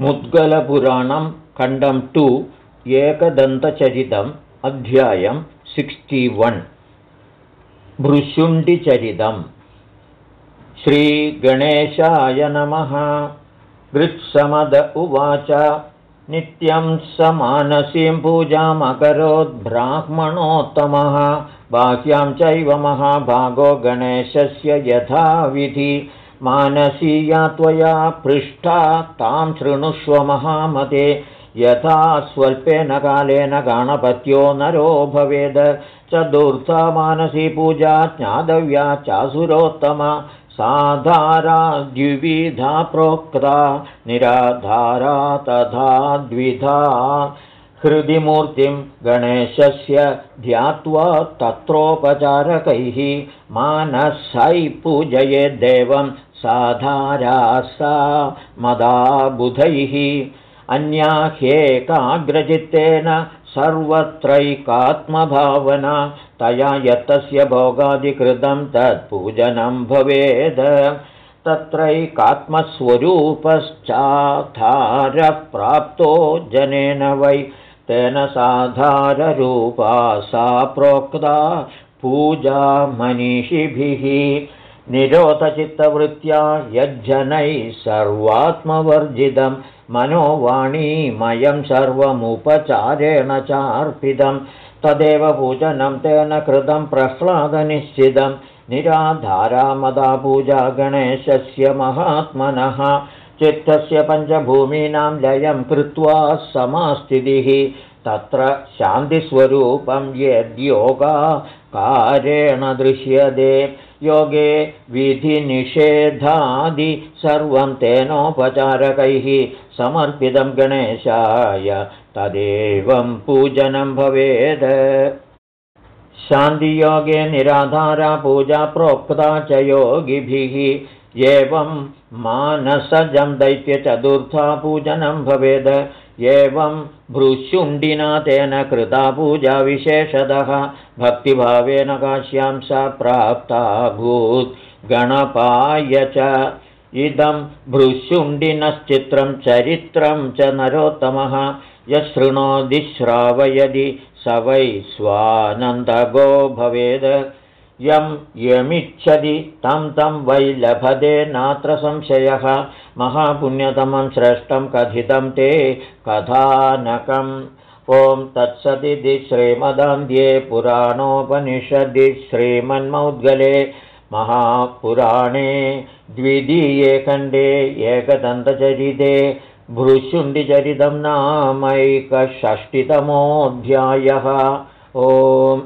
मुद्गलपुराणं खण्डं टु एकदन्तचरितम् अध्यायं सिक्स्टिवन् भृशुण्डिचरितम्. श्रीगणेशाय नमः। गृत्समद उवाच। नित्यं स मानसीं पूजामकरोद्ब्राह्मणोत्तमः बाह्यां चैव महाभागो गणेशस्य यथाविधि मानसीया त्वया पृष्ठा तां शृणुष्व महामते। यथा स्वल्पेन कालेन गणपत्यो नरो भवेद। चतुर्था मानसी पूजा ज्ञातव्या चासुरोत्तमा। साधारा द्विविधा प्रोक्ता निराधारा तथा द्विधा हृदि मूर्तिं गणेशस्य ध्यात्वा तत्रोपचारकैः मानसै पूजयेद्देवं साधारा सा मदा बुधैः अन्याह्येकाग्रचित्तेन सर्वत्रैकात्मभावना तया यत्तस्य भोगादिकृतं तत्पूजनं भवेद्। तत्रैकात्मस्वरूपश्चाधारः प्राप्तो जनेन वै तेन साधाररूपा सा प्रोक्ता पूजा मनीषिभिः निरोधचित्तवृत्त्या यज्जनैः सर्वात्मवर्जितं मनोवाणीमयं सर्वमुपचारेण चार्पितं तदेव पूजनं तेन कृतं प्रह्लादनिश्चितं निराधारामदा पूजा गणेशस्य महात्मनः चित्तस्य पञ्चभूमीनां लयं कृत्वा समास्थितिः। तत्र शान्तिस्वरूपं यद्योगाकारेण दृश्यते। योगे विधिनिषेधादि सर्वं तेनोपचारकैः समर्पितं गणेशाय तदेवं पूजनं भवेत् शान्तियोगे निराधारा पूजा प्रोक्ता च योगिभिः एवं मानसजं दैत्यचतुर्था पूजनं भवेद्। एवं भृशुण्डिना तेन कृता पूजा विशेषतः। भक्तिभावेन काश्यां सा प्राप्ताभूत् गणपाय च। इदं भृशुण्डिनश्चित्रं चरित्रं च नरोत्तमः। यशृणोति श्रावयदि स वै स्वानन्दगो भवेद् यं यमिच्छति तं तं वै लभते नात्र संशयः। महापुण्यतमं श्रेष्ठं कथितं ते कथानकम्। ॐ तत्सदिति श्रीमदान्ध्ये पुराणोपनिषदि श्रीमन्मौद्गले महापुराणे द्वितीये खण्डे एकदन्तचरिते भृशुण्डिचरितं नामैकषष्टितमोऽध्यायः। ओम्